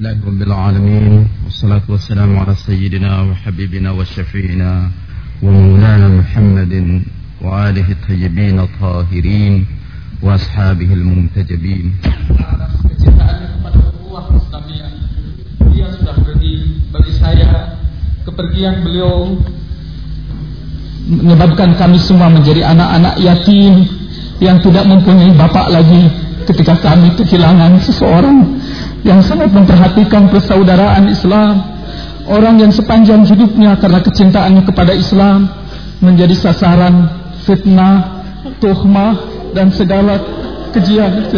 لله رب العالمين والصلاة والسلام على سيدنا وحبيبنا وشفينا ومولانا محمد وآله الطيبين الطاهرين وأصحابه المنتجبين Dia sudah pergi bagi saya kepergian beliau menyebabkan kami semua menjadi anak-anak yatim yang tidak mempunyai bapak lagi ketika kami kehilangan seseorang yang sangat memperhatikan persaudaraan Islam orang yang sepanjang hidupnya karena kecintaannya kepada Islam menjadi sasaran fitnah, tuhmah dan segala kejian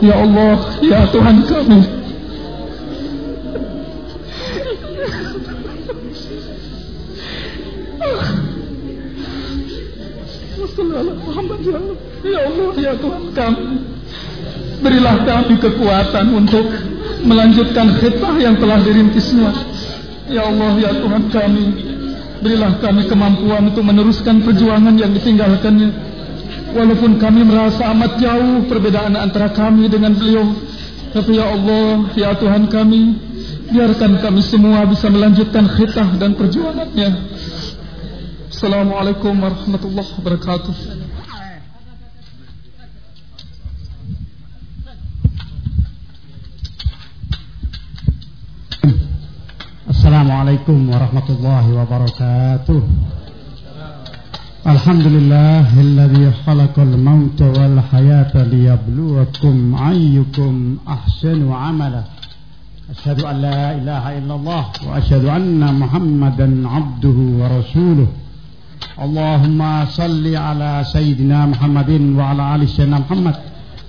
ya Allah, ya Tuhan kami. Ya Allah ya Tuhan kami. Berilah kami kekuatan untuk melanjutkan khidmah yang telah dirintisnya. Ya Allah ya Tuhan kami. Berilah kami kemampuan untuk meneruskan perjuangan yang ditinggalkannya. Walaupun kami merasa amat jauh perbedaan antara kami dengan beliau. Tapi ya Allah, ya Tuhan kami, biarkan kami semua bisa melanjutkan khidmah dan perjuangannya. Assalamualaikum warahmatullahi wabarakatuh. السلام عليكم ورحمة الله وبركاته. الحمد لله الذي خلق الموت والحياة ليبلوكم أيكم أحسن عملا. أشهد أن لا إله إلا الله وأشهد أن محمدا عبده ورسوله. اللهم صل على سيدنا محمد وعلى آل سيدنا محمد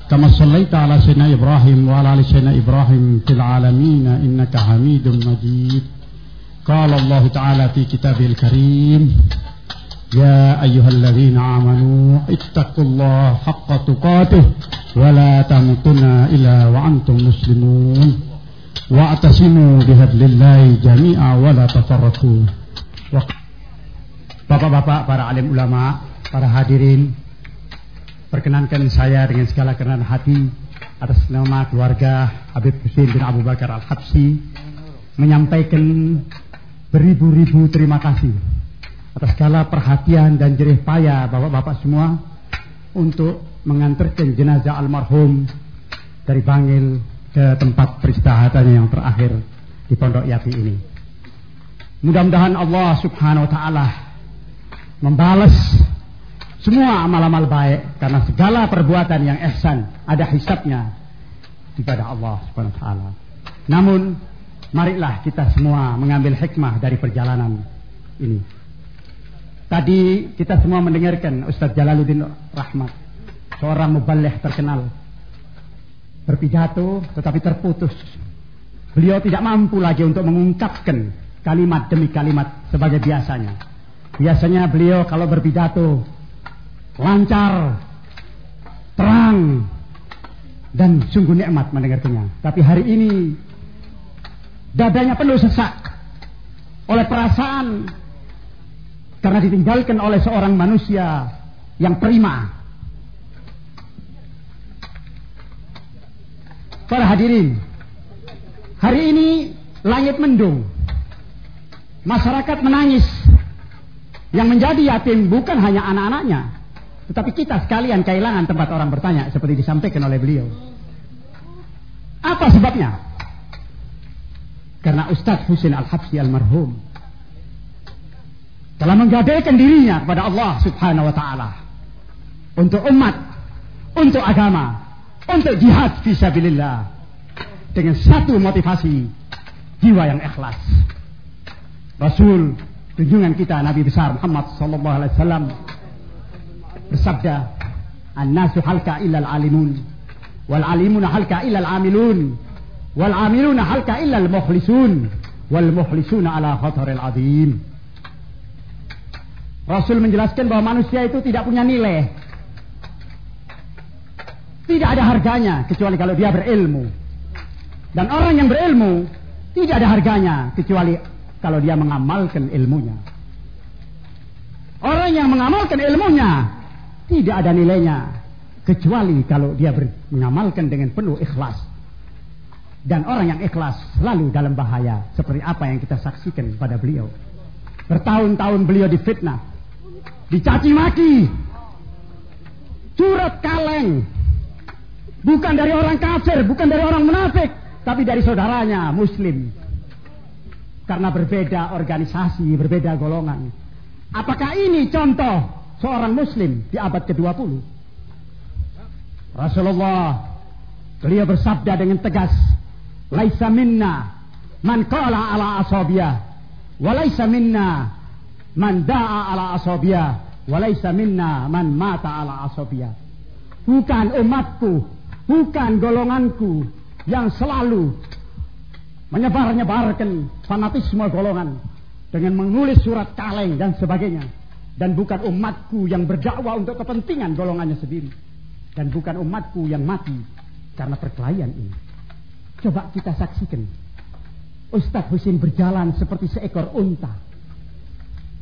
كما صليت على سيدنا إبراهيم وعلى آل سيدنا إبراهيم في العالمين إنك حميد مجيد. قال الله تعالى في كتابه الكريم يا أيها الذين آمنوا اتقوا الله حق تقاته ولا تموتن إلا وأنتم مسلمون واعتصموا بهدل الله جميعا ولا تفرقوا Bapak-bapak, para alim ulama, para hadirin, perkenankan saya dengan segala kerendahan hati atas nama keluarga Habib Hussein bin Abu Bakar Al-Habsi menyampaikan beribu-ribu terima kasih atas segala perhatian dan jerih payah bapak-bapak semua untuk mengantarkan jenazah almarhum dari Bangil ke tempat peristahatannya yang terakhir di Pondok Yati ini. Mudah-mudahan Allah Subhanahu wa taala membalas semua amal-amal baik karena segala perbuatan yang ihsan ada hisabnya kepada Allah Subhanahu wa taala. Namun marilah kita semua mengambil hikmah dari perjalanan ini. Tadi kita semua mendengarkan Ustaz Jalaluddin Rahmat, seorang muballigh terkenal. Berpidato tetapi terputus. Beliau tidak mampu lagi untuk mengungkapkan kalimat demi kalimat sebagai biasanya. Biasanya beliau kalau berpidato lancar, terang, dan sungguh nikmat mendengarnya. Tapi hari ini dadanya penuh sesak oleh perasaan karena ditinggalkan oleh seorang manusia yang prima. Para hadirin, hari ini langit mendung, masyarakat menangis yang menjadi yatim bukan hanya anak-anaknya, tetapi kita sekalian kehilangan tempat orang bertanya seperti disampaikan oleh beliau. Apa sebabnya? Karena Ustadz Husin Al-Habsi Almarhum telah menggadaikan dirinya kepada Allah Subhanahu wa taala untuk umat, untuk agama, untuk jihad fisabilillah dengan satu motivasi jiwa yang ikhlas. Rasul junjungan kita Nabi besar Muhammad sallallahu alaihi wasallam bersabda an-nasu halka illal alimun wal alimuna halka illal amilun wal amiluna halka illal mukhlisun wal mukhlisuna ala khataril azim Rasul menjelaskan bahwa manusia itu tidak punya nilai tidak ada harganya kecuali kalau dia berilmu dan orang yang berilmu tidak ada harganya kecuali kalau dia mengamalkan ilmunya. Orang yang mengamalkan ilmunya tidak ada nilainya kecuali kalau dia mengamalkan dengan penuh ikhlas. Dan orang yang ikhlas selalu dalam bahaya seperti apa yang kita saksikan pada beliau. Bertahun-tahun beliau difitnah, dicaci maki, curut kaleng, bukan dari orang kafir, bukan dari orang munafik, tapi dari saudaranya muslim. Karena berbeda organisasi, berbeda golongan. Apakah ini contoh seorang muslim di abad ke-20? Rasulullah beliau bersabda dengan tegas, "Laisa minna man qala ala asabiyah, wa laisa minna man da'a ala asabiyah, wa laisa minna man mata ala asabiyah." Bukan umatku, bukan golonganku yang selalu menyebar-nyebarkan fanatisme golongan dengan menulis surat kaleng dan sebagainya. Dan bukan umatku yang berdakwah untuk kepentingan golongannya sendiri. Dan bukan umatku yang mati karena perkelahian ini coba kita saksikan. Ustadz Husin berjalan seperti seekor unta.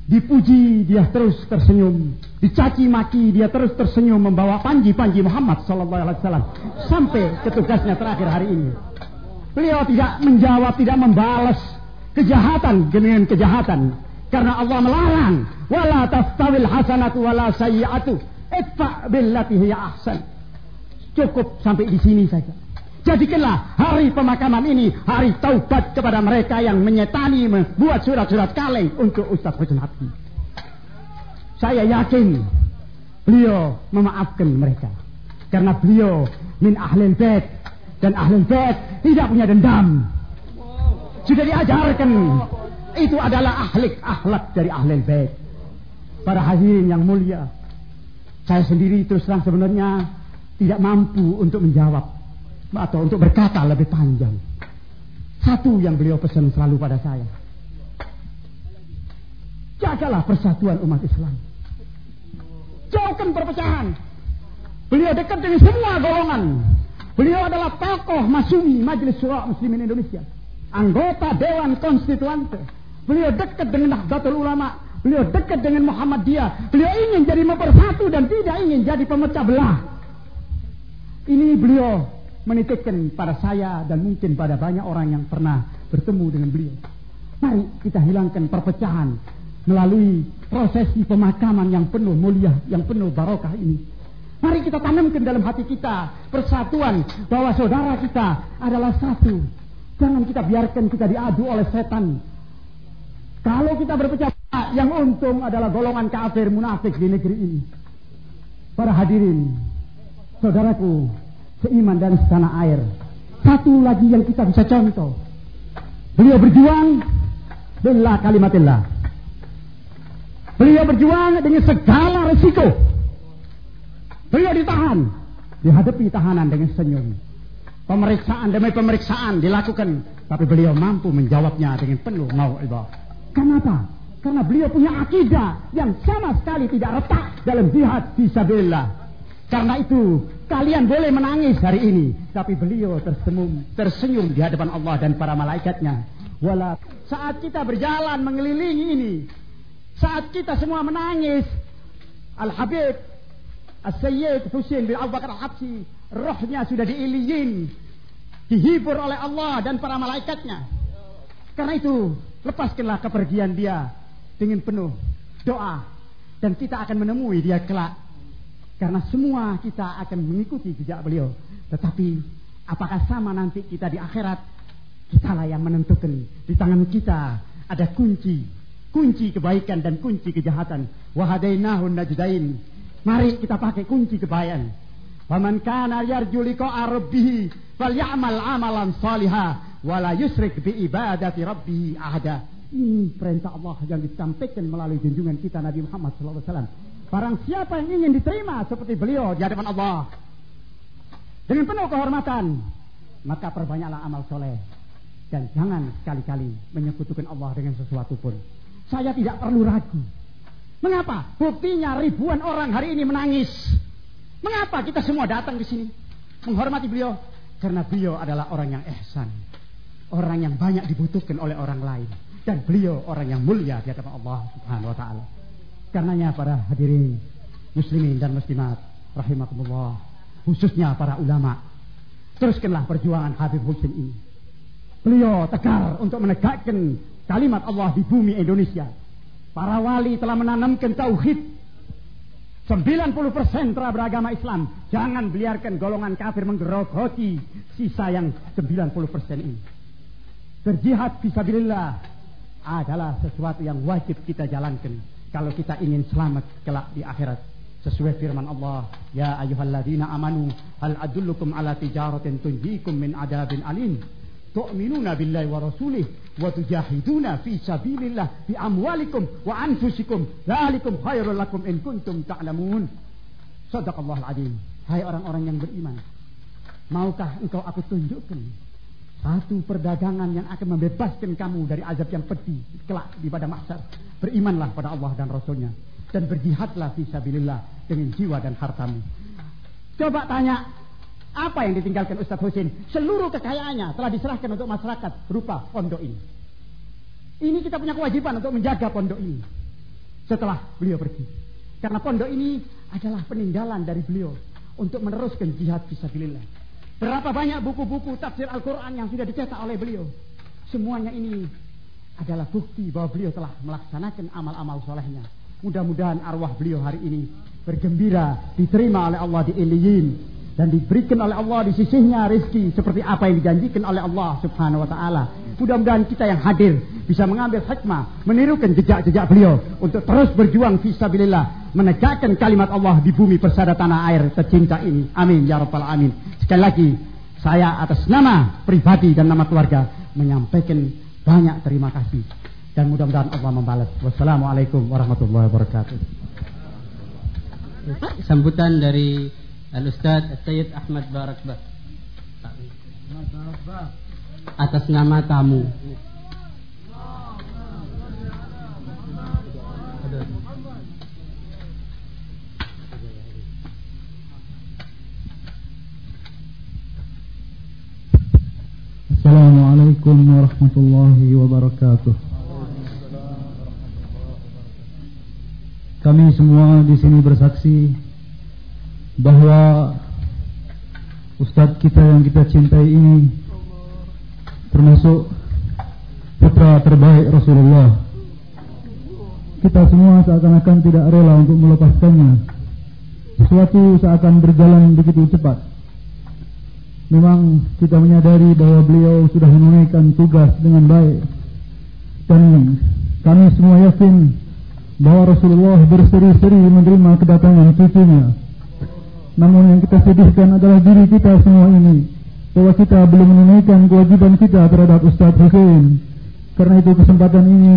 Dipuji dia terus tersenyum. Dicaci maki dia terus tersenyum membawa panji-panji Muhammad sallallahu alaihi wasallam sampai ke tugasnya terakhir hari ini. Beliau tidak menjawab tidak membalas kejahatan dengan kejahatan. Karena Allah melarang wala tastawil hasanatu wala sayyi'atu itfa billati ahsan. Cukup sampai di sini saja jadikanlah hari pemakaman ini hari taubat kepada mereka yang menyetani membuat surat-surat kaleng untuk Ustaz Hussein Habib saya yakin beliau memaafkan mereka karena beliau min ahlil bait dan ahlul bait tidak punya dendam sudah diajarkan. Itu adalah ahlik ahlak dari ahli bait. Para hadirin yang mulia. Saya sendiri terus terang sebenarnya tidak mampu untuk menjawab atau untuk berkata lebih panjang. Satu yang beliau pesan selalu pada saya. Jagalah persatuan umat Islam. Jauhkan perpecahan. Beliau dekat dengan semua golongan. Beliau adalah tokoh masumi Majelis Surah Muslimin Indonesia anggota Dewan Konstituante. Beliau dekat dengan Nahdlatul Ulama. Beliau dekat dengan Muhammadiyah. Beliau ingin jadi mempersatu dan tidak ingin jadi pemecah belah. Ini beliau menitipkan pada saya dan mungkin pada banyak orang yang pernah bertemu dengan beliau. Mari kita hilangkan perpecahan melalui prosesi pemakaman yang penuh mulia, yang penuh barokah ini. Mari kita tanamkan dalam hati kita persatuan bahwa saudara kita adalah satu. Jangan kita biarkan kita diadu oleh setan. Kalau kita berpecah yang untung adalah golongan kafir munafik di negeri ini. Para hadirin, saudaraku, seiman dan setanah air. Satu lagi yang kita bisa contoh. Beliau berjuang bila kalimatillah. Beliau berjuang dengan segala resiko. Beliau ditahan. Dihadapi tahanan dengan senyum. Pemeriksaan demi pemeriksaan dilakukan. Tapi beliau mampu menjawabnya dengan penuh mau Kenapa? Karena beliau punya akidah yang sama sekali tidak retak dalam jihad fisabilillah. Karena itu kalian boleh menangis hari ini, tapi beliau tersenyum, tersenyum di hadapan Allah dan para malaikatnya. Wala saat kita berjalan mengelilingi ini, saat kita semua menangis, Al Habib As-Sayyid Husain bin Abu Bakar Al-Habsi rohnya sudah diiliyin, dihibur oleh Allah dan para malaikatnya. Karena itu, lepaskanlah kepergian dia dengan penuh doa dan kita akan menemui dia kelak. Karena semua kita akan mengikuti jejak beliau. Tetapi apakah sama nanti kita di akhirat? Kitalah yang menentukan. Di tangan kita ada kunci. Kunci kebaikan dan kunci kejahatan. Wahadainahun najdain. Mari kita pakai kunci kebaikan. Faman kana yarju liqa'a rabbih falyamal amalan salihah wala yusrik bi ibadati rabbih ahada. Ini perintah Allah yang disampaikan melalui junjungan kita Nabi Muhammad SAW. Barang siapa yang ingin diterima seperti beliau di hadapan Allah dengan penuh kehormatan, maka perbanyaklah amal soleh dan jangan sekali-kali menyekutukan Allah dengan sesuatu pun. Saya tidak perlu ragu. Mengapa? Buktinya ribuan orang hari ini menangis Mengapa kita semua datang di sini menghormati beliau? Karena beliau adalah orang yang ihsan, orang yang banyak dibutuhkan oleh orang lain, dan beliau orang yang mulia di hadapan Allah Subhanahu wa taala. Karenanya para hadirin muslimin dan muslimat rahimakumullah, khususnya para ulama, teruskanlah perjuangan Habib Husin ini. Beliau tegar untuk menegakkan kalimat Allah di bumi Indonesia. Para wali telah menanamkan tauhid 90% telah beragama Islam. Jangan biarkan golongan kafir menggerogoti sisa yang 90% ini. Berjihad fisabilillah adalah sesuatu yang wajib kita jalankan kalau kita ingin selamat kelak di akhirat. Sesuai firman Allah, Ya ayuhalladzina amanu hal adullukum ala tijaratin tunjikum min adabin alim. Tu'minuna billahi wa rasulih wa tujahiduna fi sabilillah bi amwalikum wa anfusikum dzalikum khairul lakum in kuntum ta'lamun sadaqallahul azim hai orang-orang yang beriman maukah engkau aku tunjukkan satu perdagangan yang akan membebaskan kamu dari azab yang pedih kelak di pada mahsyar berimanlah pada Allah dan Rasulnya dan berjihadlah fi sabilillah dengan jiwa dan hartamu coba tanya apa yang ditinggalkan Ustaz Husin? Seluruh kekayaannya telah diserahkan untuk masyarakat berupa pondok ini. Ini kita punya kewajiban untuk menjaga pondok ini setelah beliau pergi. Karena pondok ini adalah peninggalan dari beliau untuk meneruskan jihad fisabilillah. Berapa banyak buku-buku tafsir Al-Quran yang sudah dicetak oleh beliau. Semuanya ini adalah bukti bahwa beliau telah melaksanakan amal-amal solehnya. Mudah-mudahan arwah beliau hari ini bergembira diterima oleh Allah di Iliyin dan diberikan oleh Allah di sisinya rezeki seperti apa yang dijanjikan oleh Allah Subhanahu wa taala. Mudah-mudahan kita yang hadir bisa mengambil hikmah, menirukan jejak-jejak beliau untuk terus berjuang fisabilillah, menegakkan kalimat Allah di bumi persada tanah air tercinta ini. Amin ya rabbal alamin. Sekali lagi saya atas nama pribadi dan nama keluarga menyampaikan banyak terima kasih dan mudah-mudahan Allah membalas. Wassalamualaikum warahmatullahi wabarakatuh. Sambutan dari Al-Ustaz Sayyid Ahmad Barakbah atas nama tamu. Assalamualaikum warahmatullahi wabarakatuh. Kami semua di sini bersaksi bahwa Ustadz kita yang kita cintai ini termasuk putra terbaik Rasulullah. Kita semua seakan-akan tidak rela untuk melepaskannya. Sesuatu seakan berjalan begitu cepat. Memang kita menyadari bahwa beliau sudah menunaikan tugas dengan baik. Dan kami semua yakin bahwa Rasulullah berseri-seri menerima kedatangan cucunya namun yang kita sedihkan adalah diri kita semua ini bahwa kita belum menunaikan kewajiban kita terhadap Ustaz Hussein. Karena itu kesempatan ini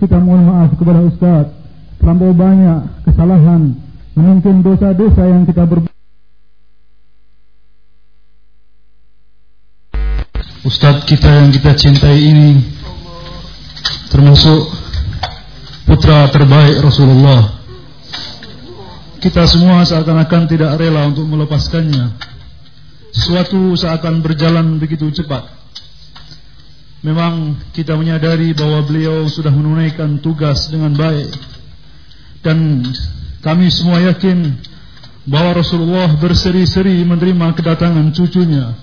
kita mohon maaf kepada Ustaz. Terlampau banyak kesalahan, mungkin dosa-dosa yang kita berbuat. Ustadz kita yang kita cintai ini termasuk putra terbaik Rasulullah kita semua seakan-akan tidak rela untuk melepaskannya. Sesuatu seakan berjalan begitu cepat. Memang kita menyadari bahwa beliau sudah menunaikan tugas dengan baik. Dan kami semua yakin bahwa Rasulullah berseri-seri menerima kedatangan cucunya.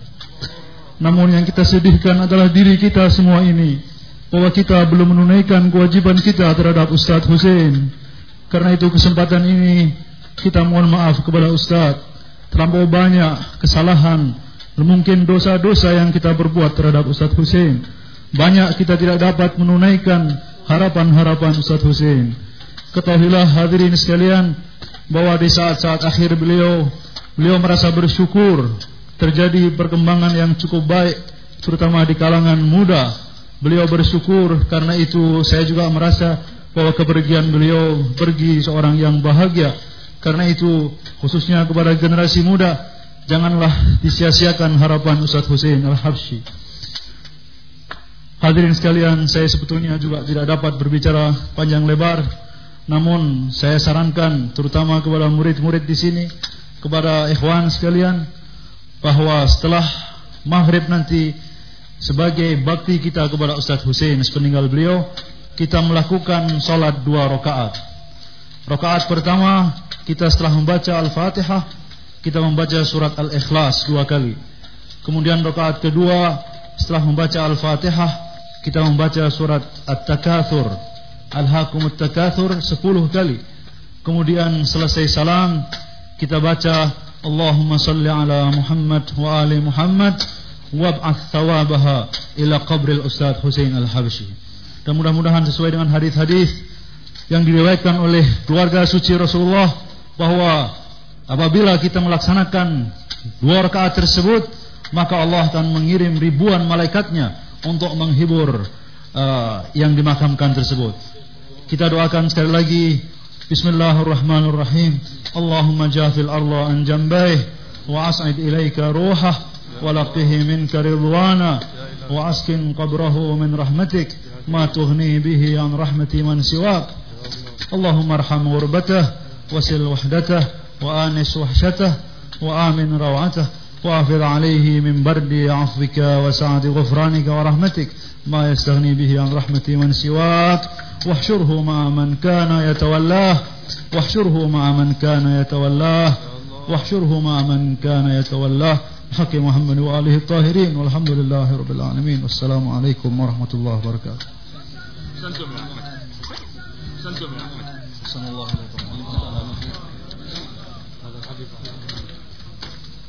Namun yang kita sedihkan adalah diri kita semua ini. Bahwa kita belum menunaikan kewajiban kita terhadap Ustadz Hussein. Karena itu kesempatan ini kita mohon maaf kepada Ustaz terlampau banyak kesalahan mungkin dosa-dosa yang kita berbuat terhadap Ustaz Hussein banyak kita tidak dapat menunaikan harapan-harapan Ustaz Hussein ketahuilah hadirin sekalian bahwa di saat-saat akhir beliau beliau merasa bersyukur terjadi perkembangan yang cukup baik terutama di kalangan muda. Beliau bersyukur karena itu saya juga merasa bahwa kepergian beliau pergi seorang yang bahagia. Karena itu khususnya kepada generasi muda janganlah disia-siakan harapan Ustaz Hussein Al-Habsyi. Hadirin sekalian, saya sebetulnya juga tidak dapat berbicara panjang lebar, namun saya sarankan terutama kepada murid-murid di sini, kepada ikhwan sekalian bahwa setelah maghrib nanti sebagai bakti kita kepada Ustaz Hussein sepeninggal beliau, kita melakukan salat dua rakaat. Rakaat pertama kita setelah membaca Al-Fatihah kita membaca surat Al-Ikhlas dua kali. Kemudian rakaat kedua setelah membaca Al-Fatihah kita membaca surat At-Takatsur Alhaakumut Takatsur 10 kali kemudian selesai salam kita baca Allahumma salli ala Muhammad wa ali Muhammad wab'ath thawabaha ila qabril Ustaz Husain Al-Habsyi. Dan mudah-mudahan sesuai dengan hadis-hadis yang diriwayatkan oleh keluarga suci Rasulullah bahwa apabila kita melaksanakan dua rakaat tersebut maka Allah akan mengirim ribuan malaikatnya untuk menghibur uh, yang dimakamkan tersebut. Kita doakan sekali lagi بسم الله الرحمن الرحيم. اللهم جاف الأرض عن جنبيه وأصعد إليك روحه ولقه منك رضوانا وأسكن قبره من رحمتك. ما تغني به عن رحمة من سواك. اللهم ارحم غربته وسل وحدته وآنس وحشته وآمن روعته واحفظ عليه من برد عفوك وسعد غفرانك ورحمتك. ما يستغني به عن رحمة من سواك. واحشره مع من كان يتولاه. واحشره مع من كان يتولاه. واحشره مع من كان يتولاه. حق محمد وآله الطاهرين. والحمد لله رب العالمين. والسلام عليكم ورحمة الله وبركاته.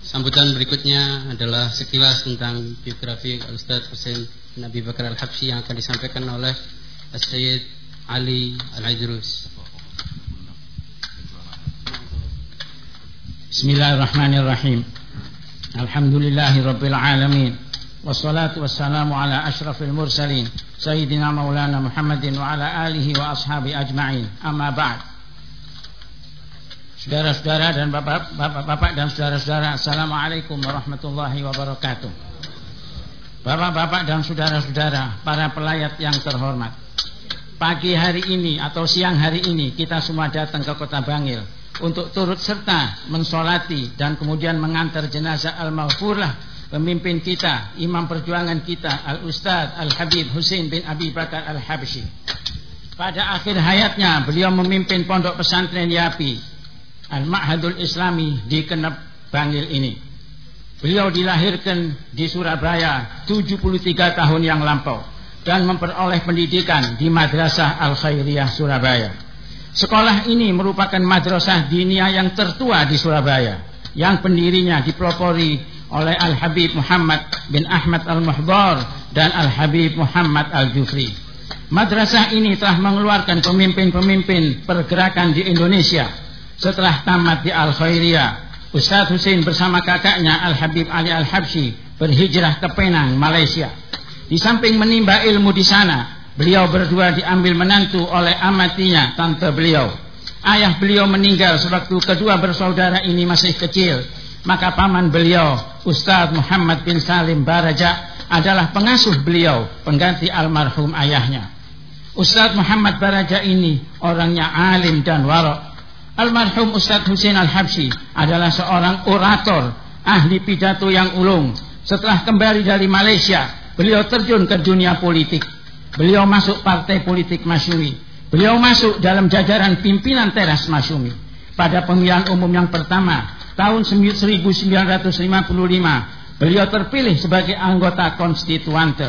Sambutan berikutnya adalah sekilas tentang biografi Ustaz Hussein Nabi Bakar Al-Habsyi yang akan disampaikan oleh Sayyid Ali Al-Idrus. Bismillahirrahmanirrahim. Alhamdulillahi rabbil alamin. Wassalatu wassalamu ala ashrafil mursalin Sayyidina Maulana Muhammadin wa ala alihi wa ashabi ajma'in. Amma ba'd. Saudara-saudara dan bapak-bapak dan saudara-saudara Assalamualaikum warahmatullahi wabarakatuh Bapak-bapak dan saudara-saudara Para pelayat yang terhormat Pagi hari ini atau siang hari ini Kita semua datang ke kota Bangil Untuk turut serta mensolati Dan kemudian mengantar jenazah Al-Maghfurlah Pemimpin kita, imam perjuangan kita Al-Ustadz Al-Habib Hussein bin Abi Bakar Al-Habsyi Pada akhir hayatnya beliau memimpin pondok pesantren Yapi Al-Ma'hadul Islami di Kenep Bangil ini. Beliau dilahirkan di Surabaya 73 tahun yang lampau dan memperoleh pendidikan di Madrasah Al-Khairiyah Surabaya. Sekolah ini merupakan madrasah dinia yang tertua di Surabaya yang pendirinya dipelopori oleh Al-Habib Muhammad bin Ahmad Al-Muhdar dan Al-Habib Muhammad Al-Jufri. Madrasah ini telah mengeluarkan pemimpin-pemimpin pergerakan di Indonesia setelah tamat di Al-Khairiyah, Ustaz Hussein bersama kakaknya Al-Habib Ali Al-Habsyi berhijrah ke Penang, Malaysia. Di samping menimba ilmu di sana, beliau berdua diambil menantu oleh amatinya, tante beliau. Ayah beliau meninggal sewaktu kedua bersaudara ini masih kecil. Maka paman beliau, Ustaz Muhammad bin Salim Baraja, adalah pengasuh beliau, pengganti almarhum ayahnya. Ustaz Muhammad Baraja ini orangnya alim dan warok Almarhum Ustadz Hussein Al-Habsyi adalah seorang orator, ahli pidato yang ulung. Setelah kembali dari Malaysia, beliau terjun ke dunia politik. Beliau masuk partai politik Masyumi. Beliau masuk dalam jajaran pimpinan teras Masyumi. Pada pemilihan umum yang pertama, tahun 1955, beliau terpilih sebagai anggota konstituante.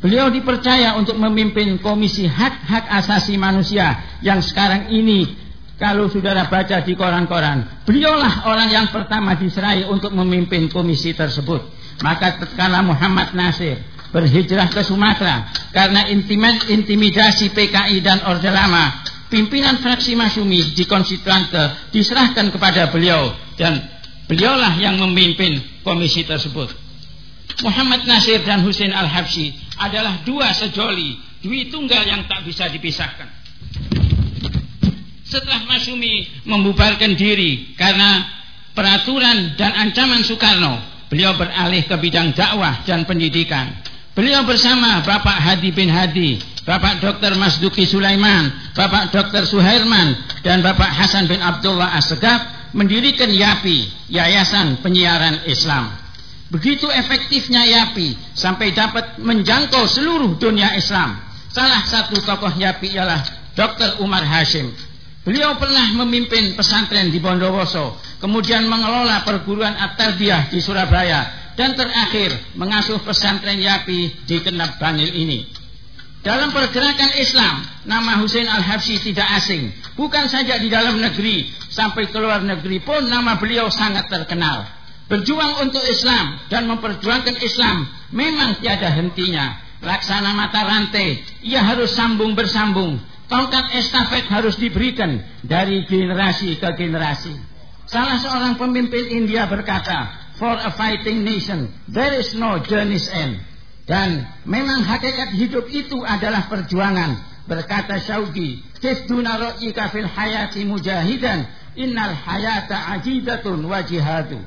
Beliau dipercaya untuk memimpin Komisi Hak-Hak Asasi Manusia yang sekarang ini kalau saudara baca di koran-koran, beliaulah orang yang pertama diserai untuk memimpin komisi tersebut. Maka tatkala Muhammad Nasir berhijrah ke Sumatera karena intimidasi PKI dan Orde Lama, pimpinan fraksi Masumi di konstituante diserahkan kepada beliau dan beliaulah yang memimpin komisi tersebut. Muhammad Nasir dan Husain Al-Habsyi adalah dua sejoli, dua tunggal yang tak bisa dipisahkan. Setelah Masyumi membubarkan diri karena peraturan dan ancaman Soekarno, beliau beralih ke bidang dakwah dan pendidikan. Beliau bersama Bapak Hadi bin Hadi, Bapak Dr. Masduki Sulaiman, Bapak Dr. Suhairman, dan Bapak Hasan bin Abdullah Asegaf mendirikan YAPI, Yayasan Penyiaran Islam. Begitu efektifnya YAPI sampai dapat menjangkau seluruh dunia Islam. Salah satu tokoh YAPI ialah Dr. Umar Hashim Beliau pernah memimpin pesantren di Bondowoso, kemudian mengelola perguruan at-tarbiyah di Surabaya dan terakhir mengasuh pesantren Yapi di Kenap Bangil ini. Dalam pergerakan Islam, nama Hussein Al-Habsyi tidak asing. Bukan saja di dalam negeri, sampai ke luar negeri pun nama beliau sangat terkenal. Berjuang untuk Islam dan memperjuangkan Islam memang tiada hentinya. Laksana mata rantai, ia harus sambung bersambung. Tongkat estafet harus diberikan dari generasi ke generasi. Salah seorang pemimpin India berkata, For a fighting nation, there is no journey's end. Dan memang hakikat hidup itu adalah perjuangan. Berkata Saudi, Tisduna ro'ika fil hayati mujahidan, innal hayata ajidatun wajihadu.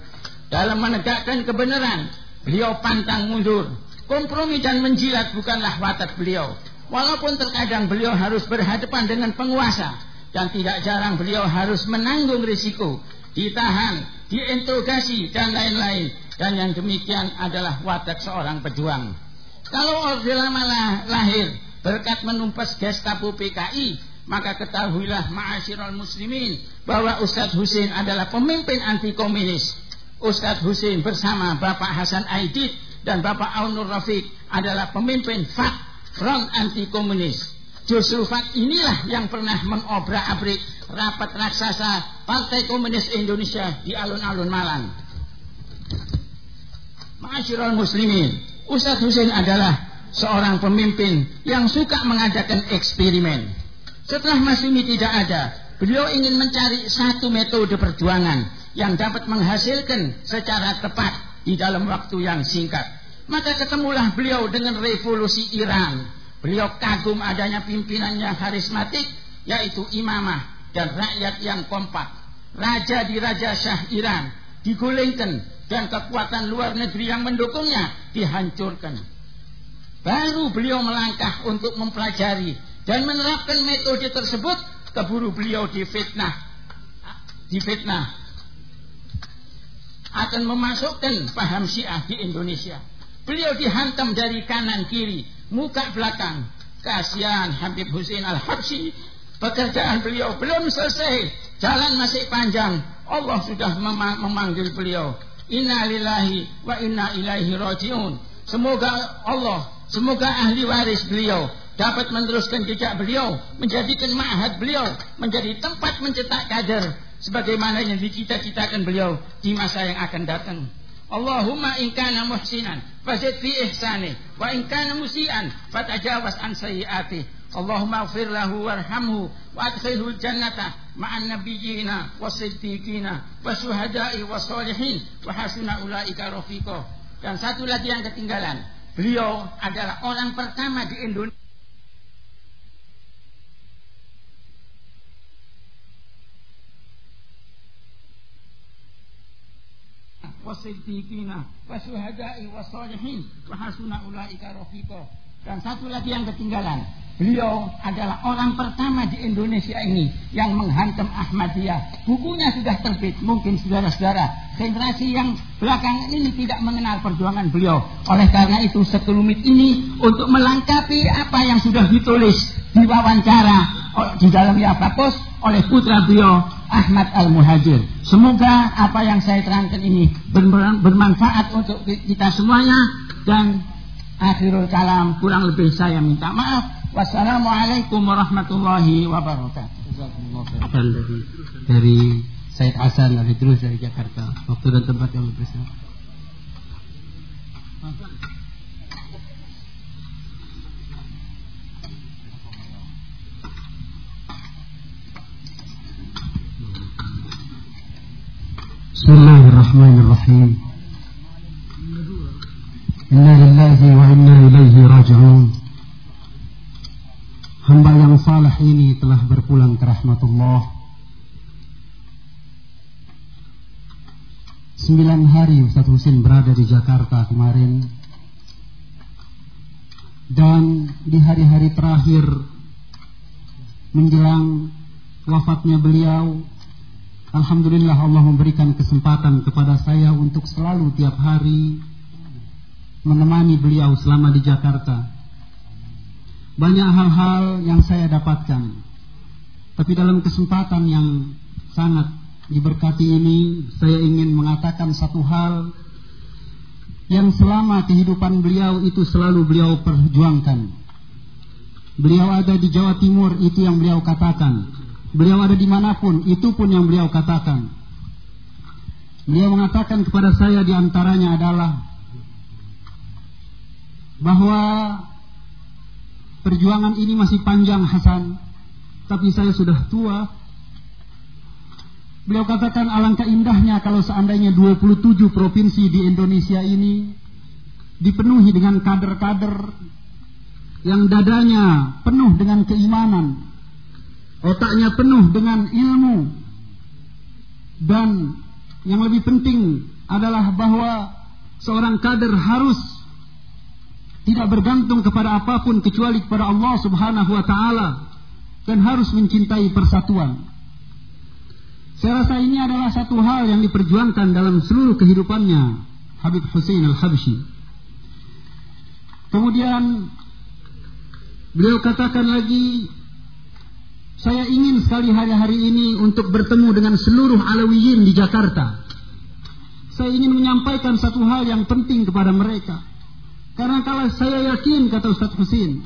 Dalam menegakkan kebenaran, beliau pantang mundur. Kompromi dan menjilat bukanlah watak beliau. Walaupun terkadang beliau harus berhadapan dengan penguasa. Dan tidak jarang beliau harus menanggung risiko. Ditahan, diinterogasi, dan lain-lain. Dan yang demikian adalah watak seorang pejuang. Kalau Orde Lama lahir berkat menumpas Gestapo PKI, maka ketahuilah ma'asyiral muslimin bahwa Ustadz Husin adalah pemimpin anti komunis. Ustadz Husin bersama Bapak Hasan Aidit dan Bapak Aunur Rafiq adalah pemimpin FAK Front Anti Komunis. Justru FAK inilah yang pernah mengobrak-abrik rapat raksasa Partai Komunis Indonesia di alun-alun Malang. Ma'asyiral muslimin, Ustadz Hussein adalah seorang pemimpin yang suka mengadakan eksperimen. Setelah Masumi tidak ada, beliau ingin mencari satu metode perjuangan yang dapat menghasilkan secara tepat di dalam waktu yang singkat. Maka ketemulah beliau dengan revolusi Iran. Beliau kagum adanya pimpinan yang karismatik, yaitu imamah dan rakyat yang kompak. Raja di Raja Syah Iran digulingkan dan kekuatan luar negeri yang mendukungnya dihancurkan. Baru beliau melangkah untuk mempelajari dan menerapkan metode tersebut, keburu beliau difitnah. Difitnah akan memasukkan paham Syiah di Indonesia. Beliau dihantam dari kanan kiri, muka belakang. Kasihan Habib Hussein Al-Habsyi, pekerjaan beliau belum selesai, jalan masih panjang. Allah sudah memanggil beliau Inna wa inna ilaihi rajiun. Semoga Allah, semoga ahli waris beliau dapat meneruskan jejak beliau, menjadikan ma'had beliau, menjadi tempat mencetak kader sebagaimana yang dicita-citakan beliau di masa yang akan datang. Allahumma in kana muhsinan fazid fi ihsani wa in kana musian fatajawaz an sayyiati. Allahumma ighfir lahu warhamhu wa adkhilhu jannata ma'an nabiyyina wasiddiqina wasyuhada'i wasolihin wa hasuna ulaika rafiqa dan satu lagi yang ketinggalan beliau adalah orang pertama di Indonesia والصديقين والشهداء والصالحين وحسن أولئك رفيقا dan satu lagi yang ketinggalan Beliau adalah orang pertama di Indonesia ini yang menghantam Ahmadiyah. Bukunya sudah terbit. Mungkin saudara-saudara generasi yang belakangan ini tidak mengenal perjuangan beliau. Oleh karena itu sekelumit ini untuk melengkapi apa yang sudah ditulis di wawancara di dalam Yafakos oleh putra beliau Ahmad Al-Muhajir. Semoga apa yang saya terangkan ini bermanfaat untuk kita semuanya dan akhirul kalam kurang lebih saya minta maaf Wassalamualaikum warahmatullahi wabarakatuh. Dari, dari Said Hasan dari terus dari Jakarta. Waktu dan tempat yang bersama. Bismillahirrahmanirrahim. Inna lillahi wa inna ilaihi raji'un. Hamba yang salah ini telah berpulang ke rahmatullah Sembilan hari Ustaz Husin berada di Jakarta kemarin Dan di hari-hari terakhir Menjelang wafatnya beliau Alhamdulillah Allah memberikan kesempatan kepada saya untuk selalu tiap hari menemani beliau selama di Jakarta banyak hal-hal yang saya dapatkan. Tapi dalam kesempatan yang sangat diberkati ini, saya ingin mengatakan satu hal yang selama kehidupan beliau itu selalu beliau perjuangkan. Beliau ada di Jawa Timur, itu yang beliau katakan. Beliau ada di mana pun, itu pun yang beliau katakan. Beliau mengatakan kepada saya di antaranya adalah bahwa perjuangan ini masih panjang Hasan, tapi saya sudah tua. Beliau katakan alangkah indahnya kalau seandainya 27 provinsi di Indonesia ini dipenuhi dengan kader-kader yang dadanya penuh dengan keimanan, otaknya penuh dengan ilmu, dan yang lebih penting adalah bahwa seorang kader harus tidak bergantung kepada apa pun kecuali kepada Allah Subhanahu wa taala dan harus mencintai persatuan. Saya rasa ini adalah satu hal yang diperjuangkan dalam seluruh kehidupannya Habib Hussein Al-Habsyi. Kemudian beliau katakan lagi saya ingin sekali hari-hari ini untuk bertemu dengan seluruh Alawiyin di Jakarta. Saya ingin menyampaikan satu hal yang penting kepada mereka. Karena kalau saya yakin, kata Ustaz Husin,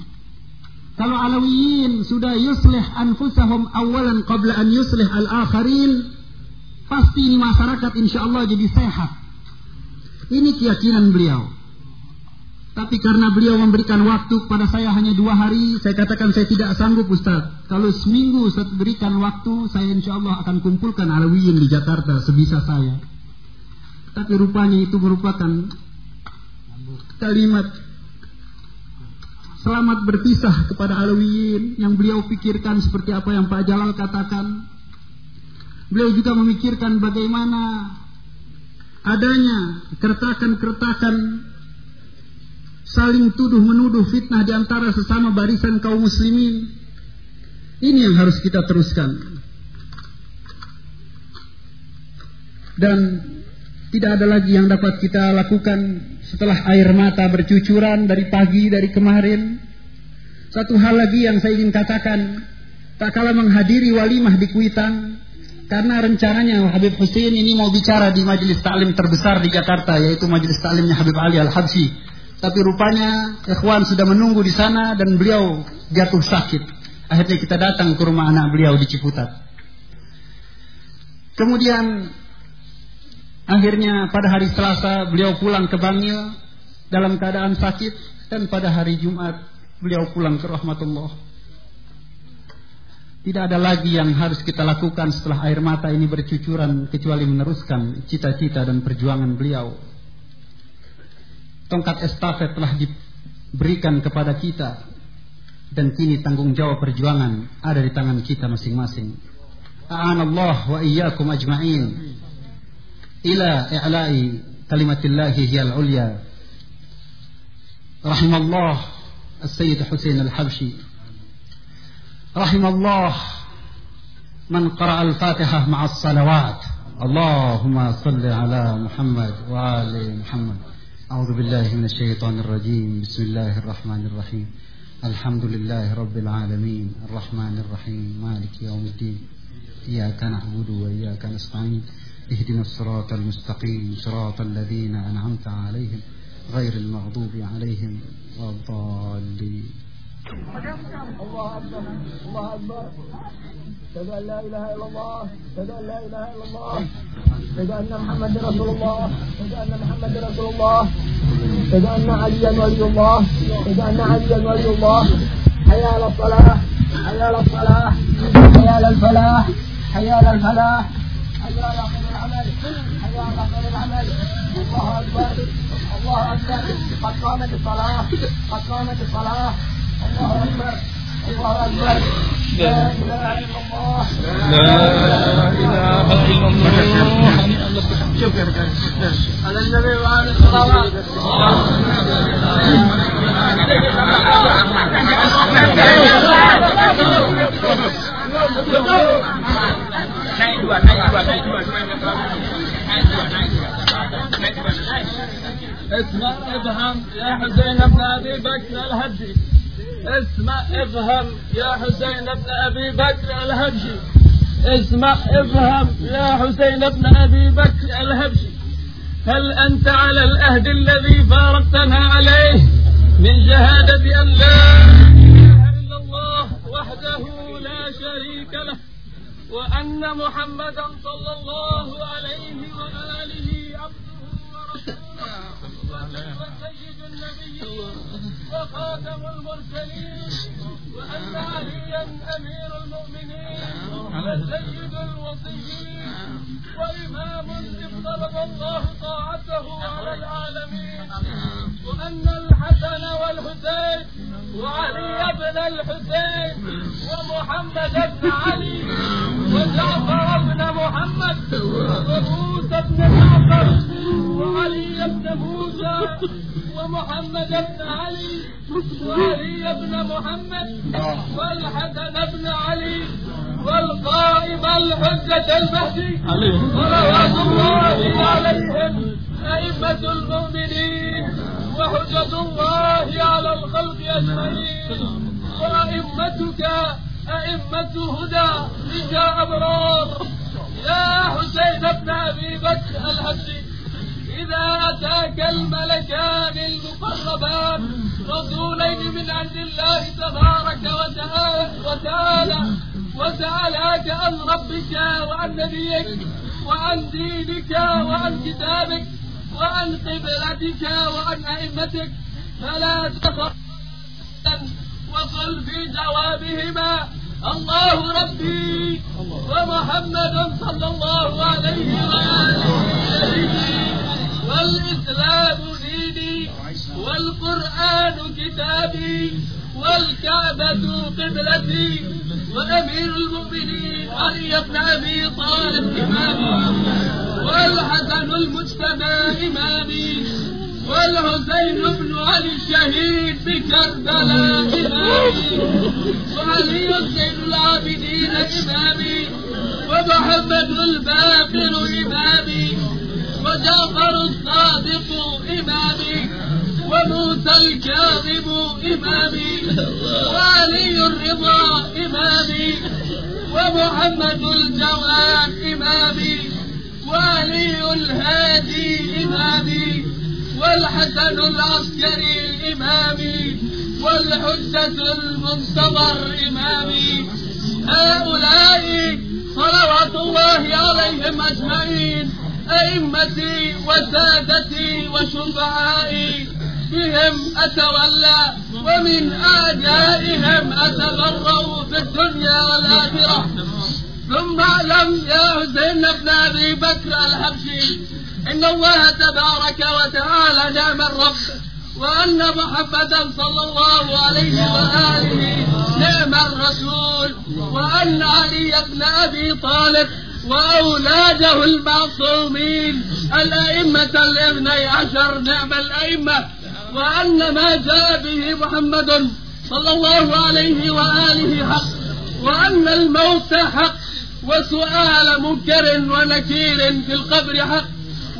kalau Alawiyin sudah yuslih anfusahum awalan qabla an yuslih al-akharin, pasti ini masyarakat insya Allah jadi sehat. Ini keyakinan beliau. Tapi karena beliau memberikan waktu kepada saya hanya dua hari, saya katakan saya tidak sanggup Ustaz. Kalau seminggu Ustaz berikan waktu, saya insya Allah akan kumpulkan Alawiyin di Jakarta sebisa saya. Tapi rupanya itu merupakan kalimat selamat berpisah kepada Alawiyin yang beliau pikirkan seperti apa yang Pak Jalal katakan. Beliau juga memikirkan bagaimana adanya kertakan-kertakan saling tuduh menuduh fitnah di antara sesama barisan kaum muslimin. Ini yang harus kita teruskan. Dan tidak ada lagi yang dapat kita lakukan setelah air mata bercucuran dari pagi dari kemarin. Satu hal lagi yang saya ingin katakan, tak kalah menghadiri walimah di Kuitang, karena rencananya Habib Hussein ini mau bicara di majelis taklim terbesar di Jakarta, yaitu majelis taklimnya Habib Ali Al-Habsyi tapi rupanya ikhwan sudah menunggu di sana dan beliau jatuh sakit. Akhirnya kita datang ke rumah anak beliau di Ciputat. Kemudian akhirnya pada hari Selasa beliau pulang ke Bangil dalam keadaan sakit dan pada hari Jumat beliau pulang ke rahmatullah. Tidak ada lagi yang harus kita lakukan setelah air mata ini bercucuran kecuali meneruskan cita-cita dan perjuangan beliau tongkat estafet telah diberikan kepada kita dan kini tanggung jawab perjuangan ada di tangan kita masing-masing. Allah wa iyyakum ajma'in إلى إعلاء كلمة الله هي العليا. رحم الله السيد حسين الحبشي. رحم الله من قرأ الفاتحة مع الصلوات. اللهم صل على محمد وآل محمد. أعوذ بالله من الشيطان الرجيم. بسم الله الرحمن الرحيم. الحمد لله رب العالمين. الرحمن الرحيم. مالك يوم الدين. إياك نعبد وإياك نستعين. اهدنا الصراط المستقيم صراط الذين أنعمت عليهم غير المغضوب عليهم والضالين الله أكبر الله أكبر أشهد أن لا إله إلا الله أشهد أن لا إله إلا الله أشهد أن محمد رسول الله أشهد أن محمد رسول الله أشهد أن عليا ولي الله أشهد أن عليا ولي الله. حي على الصلاة حي على الصلاة حي على الفلاح حي على الفلاح على خير الله أكبر. الله اكبر قد قامت الصلاه قد قامت الصلاه الله اكبر الله اكبر لا اله الا الله لا اله الا الله على النبي وعلى الصلوات اسمع افهم يا حسين ابن أبي بكر الهدي. اسمع افهم يا حسين ابن أبي بكر الهبشي اسمع افهم يا حسين ابن أبي بكر الهبشي هل أنت على الأهد الذي فارقتنا عليه من شهادة أن لا وأن محمدا صلى الله عليه وآله عبده ورسوله وسيد النبيين وخاتم المرسلين وأن عليا أمير المؤمنين وسيد الوصيين وإمام افترض الله طاعته على العالمين. وأن الحسن والحسين وعلي بن الحسين ومحمد بن علي وجعفر بن محمد وموسى بن جعفر وعلي بن موسى ومحمد بن علي وعلي بن محمد والحسن بن علي والقائم الحجة المهدي صلوات الله عليهم أئمة المؤمنين وحجة الله على الخلق أجمعين وأئمتك أئمة هدى بك أبرار. يا حسين بن أبي بكر الهدي إذا أتاك الملكان المقربان رسولين من عند الله تبارك وتعالى وسألاك عن ربك وعن نبيك وعن دينك وعن كتابك وعن قبلتك وعن أئمتك. فلا تخف وقل في جوابهما. الله ربي ومحمد صلى الله عليه وآله. والإسلام ديني والقرآن كتابي والكعبة قبلتي وأمير المؤمنين علي بن أبي طالب إمامي والحسن المجتمع إمامي. والحسين بن علي الشهيد بكربلاء إمامي وعلي زين العابدين إمامي ومحمد الباقر إمامي وجعفر الصادق إمامي وموسى الكاظم إمامي وعلي الرضا إمامي ومحمد الجواد إمامي وعلي الهادي إمامي والحسن العسكري إمامي والحجة المنتظر إمامي. هؤلاء صلوات الله عليهم أجمعين أئمتي وسادتي وشفعائي. بهم أتولى ومن آجائهم أتبرأ في الدنيا والآخرة. ثم اعلم يا حسين بن أبي بكر الحبشي إن الله تبارك وتعالى نعم الرب وأن محمدا صلى الله عليه وآله نعم الرسول وأن علي بن أبي طالب وأولاده المعصومين الأئمة الاثني عشر نعم الأئمة وأن ما جاء به محمد صلى الله عليه وآله حق وأن الموت حق وسؤال منكر ونكير في القبر حق.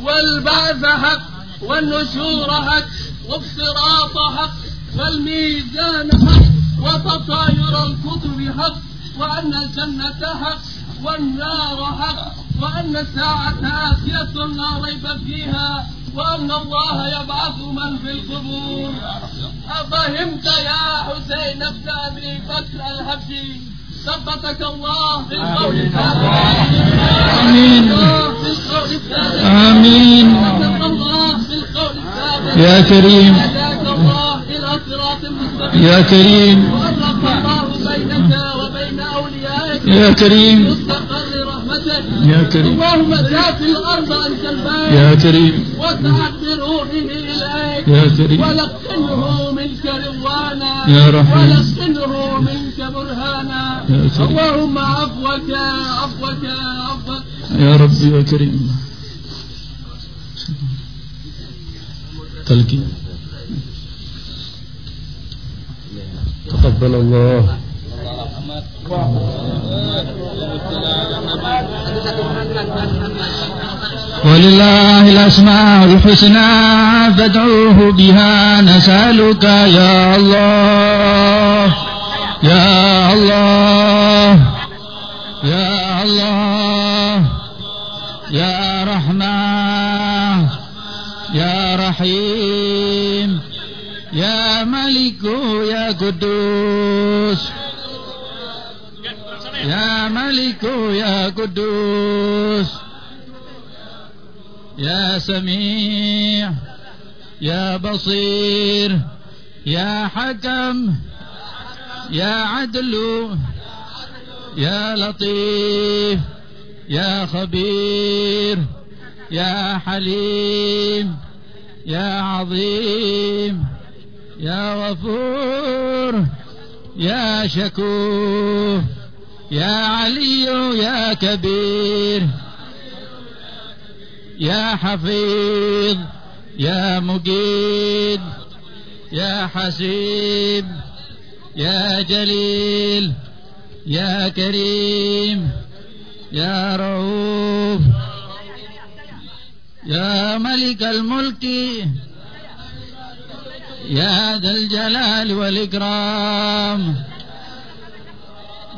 والبعث حق والنشور حق والصراط حق والميزان حق وتطاير الكتب حق وأن الجنة حق والنار حق وأن الساعة آتية لا ريب فيها وأن الله يبعث من في القبور. أفهمت يا حسين بن أبي بكر الحبشي ثبتك الله في القول. آمين. آمين. يا كريم. يا كريم. يا كريم. يا كريم. اللهم ذات الأرض أنت الباب يا كريم. وسعت بروحه إليك يا كريم. ولقنه منك رضوانا يا رحيم. ولقنه منك برهانا. اللهم عفوك عفوك عفوك. يا ربي يا كريم. تلقي. تقبل الله. ولله الأسماء الحسنى فادعوه بها نسألك يا الله. يا الله. الرحيم. يا ملك يا قدوس. يا ملك يا قدوس. يا سميع يا بصير يا حكم يا عدل يا لطيف يا خبير يا حليم. Ya Azim يا غفور يا شكور يا علي يا كبير يا حفيظ يا مجيد يا حسيب يا جليل يا كريم يا رؤوف. يا ملك الملك يا ذا الجلال والإكرام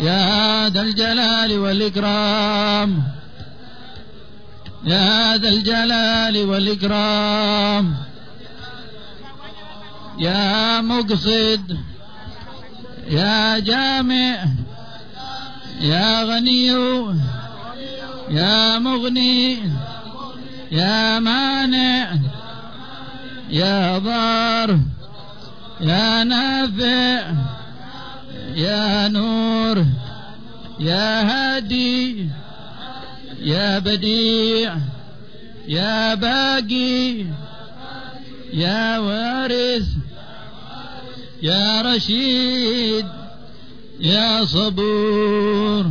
يا ذا الجلال والإكرام يا ذا الجلال والإكرام يا مقصد يا جامع يا غني يا مغني. يا مانع يا ضار يا نافع يا نور يا هادي يا بديع يا باقي يا وارث يا رشيد يا صبور.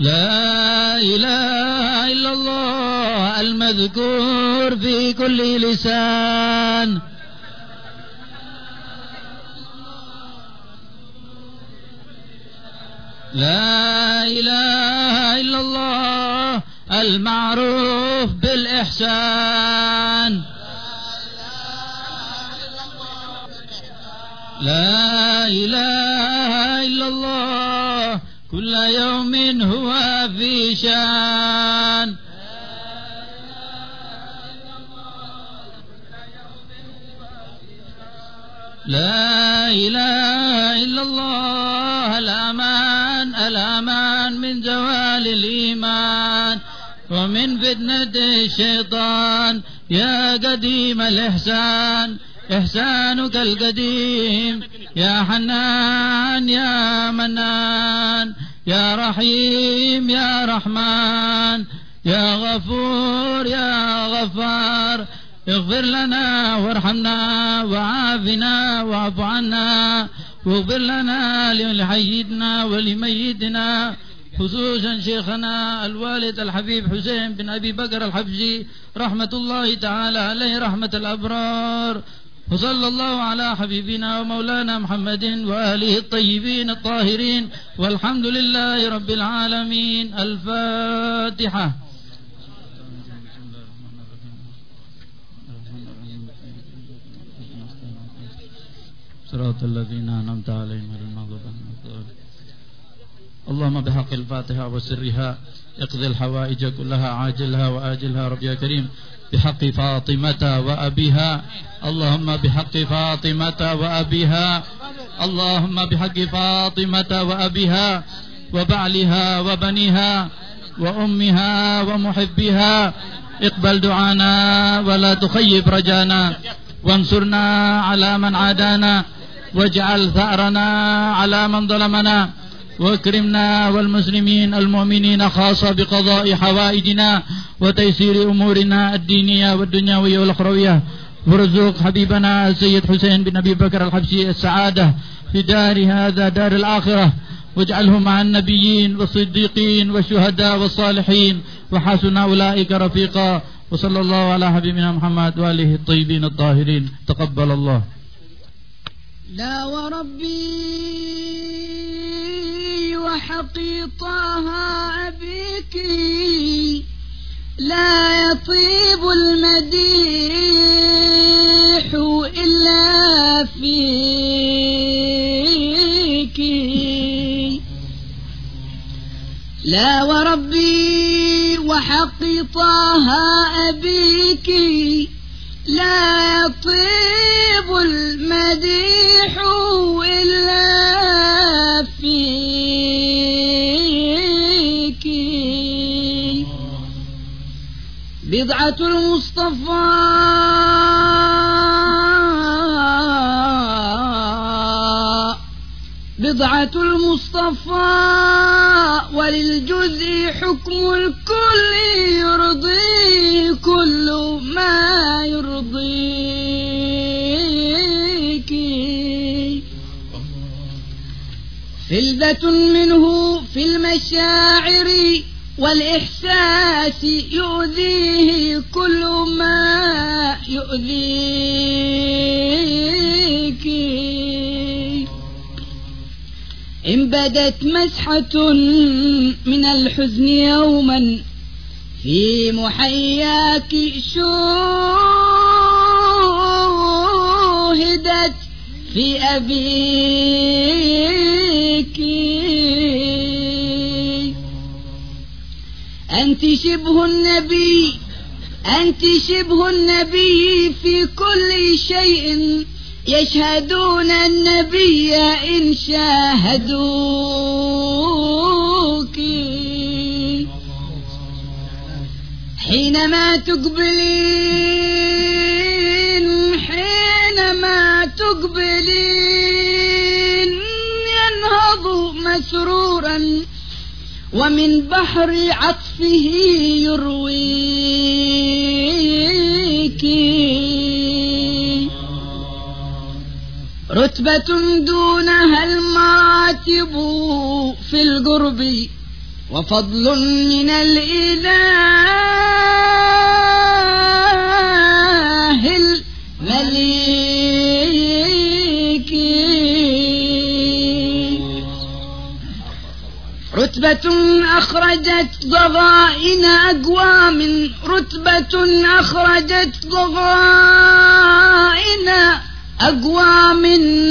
لا إله إلا الله المذكور في كل لسان. لا إله إلا الله المعروف بالإحسان. لا إله إلا الله كل يوم هو في شان. لا إله إلا الله الأمان الأمان من زوال الإيمان. ومن فتنة الشيطان يا قديم الإحسان. إحسانك القديم يا حنان يا منان. يا رحيم يا رحمن يا غفور يا غفار اغفر لنا وارحمنا وعافنا واعف عنا واغفر لنا لحيدنا ولميتنا خصوصا شيخنا الوالد الحبيب حسين بن أبي بكر الحبشي رحمة الله تعالى عليه رحمة الأبرار. وصلى الله على حبيبنا ومولانا محمد وآله الطيبين الطاهرين والحمد لله رب العالمين. الفاتحة. صراط الذين أنعمت عليهم غير عليهم اللهم بحق الفاتحة وسرها اقضي الحوائج كلها عاجلها وآجلها رب يا كريم بحق فاطمة وأبيها. اللهم بحق فاطمة وأبيها. اللهم بحق فاطمة وأبيها وبعلها وبنيها وأمها ومحبها اقبل دعانا ولا تخيب رجانا. وانصرنا على من عادانا. واجعل ثأرنا على من ظلمنا. وأكرمنا والمسلمين المؤمنين خاصة بقضاء حوائجنا وتيسير أمورنا الدينية والدنيوية والأخروية. وارزق حبيبنا السيد حسين بن أبي بكر الحبشي السعادة في دار هذا دار الآخرة. واجعله مع النبيين والصديقين والشهداء والصالحين. وحسن أولئك رفيقا. وصلى الله على حبيبنا محمد وآله الطيبين الطاهرين. تقبل الله. لا وربي وحقي طه أبيك لا يطيب المديح إلا فيك. لا وربي وحقي طه أبيك لا يطيب المديح إلا فيك. بضعة المصطفى بضعة المصطفى وللجزء حكم الكل يرضي كل منه في المشاعر والإحساس يؤذيه كل ما يؤذيك. إن بدت مسحة من الحزن يوما في محياك شوهدت في أبيك. أنت شبه النبي. أنت شبه النبي في كل شيء. يشهدون النبي إن شاهدوك. حينما تقبلين حينما تقبلين ينهض مسرورا. ومن بحر عطفه يرويك. رتبة دونها المراتب في القرب وفضل من الإله. رتبة أخرجت ضغائن أقوام. رتبة أخرجت ضغائن أقوام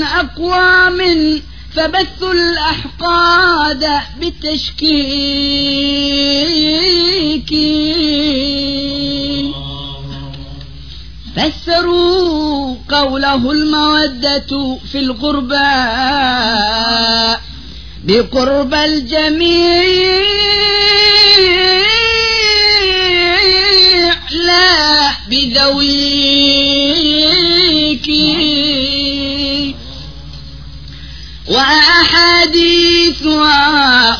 أقوام. فبثوا الأحقاد بالتشكيك فسروا قوله المودة في الغرباء بقرب الجميع لا بذويك وأحاديث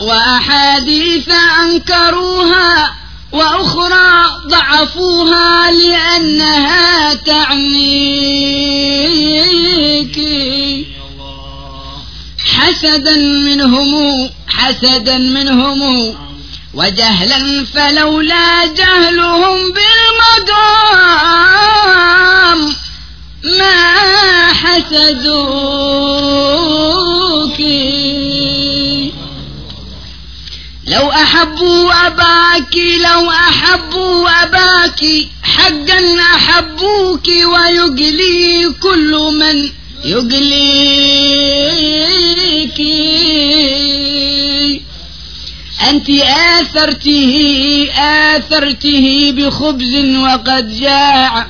وأحاديث أنكروها وأخرى ضعفوها لأنها تعنيك. حسدا منهم حسدا منهم. وجهلا فلولا جهلهم بالمقام ما حسدوك. لو أحبوا أباك لو أحبوا أباك حقا أحبوك ويقلي كل من يقليك أنت آثرته آثرته بخبز وقد جاع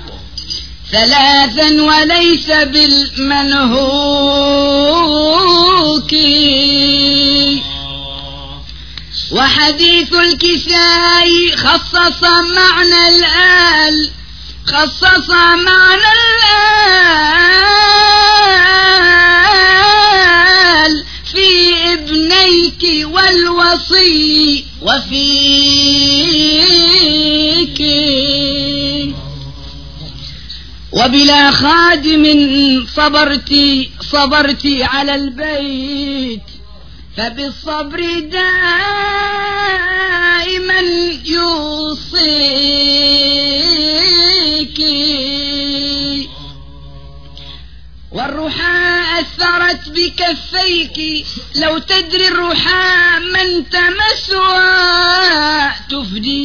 ثلاثا وليس بالمنهوك. وحديث الكساء خصص معنى الآل. خصص معنى الآل في ابنيك والوصي وفيك. وبلا خادم صبرت صبرت على البيت. فبالصبر دائما يوصيك. والرحى أثرت بكفيك. لو تدري الرحى من تمسها تفديك.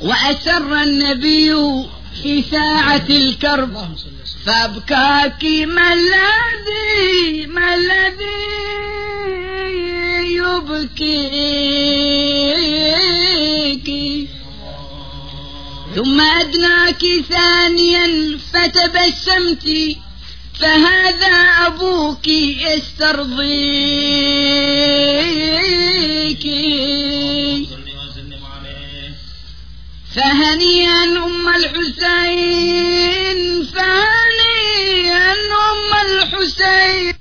وأسر النبي في ساعة الكرب. فأبكاك ما الذي ما الذي يبكيك؟ ثم أدناك ثانيا فتبسمت فهذا أبوك يسترضيك. فهنيئا أم الحسين فهنيئا أم الحسين.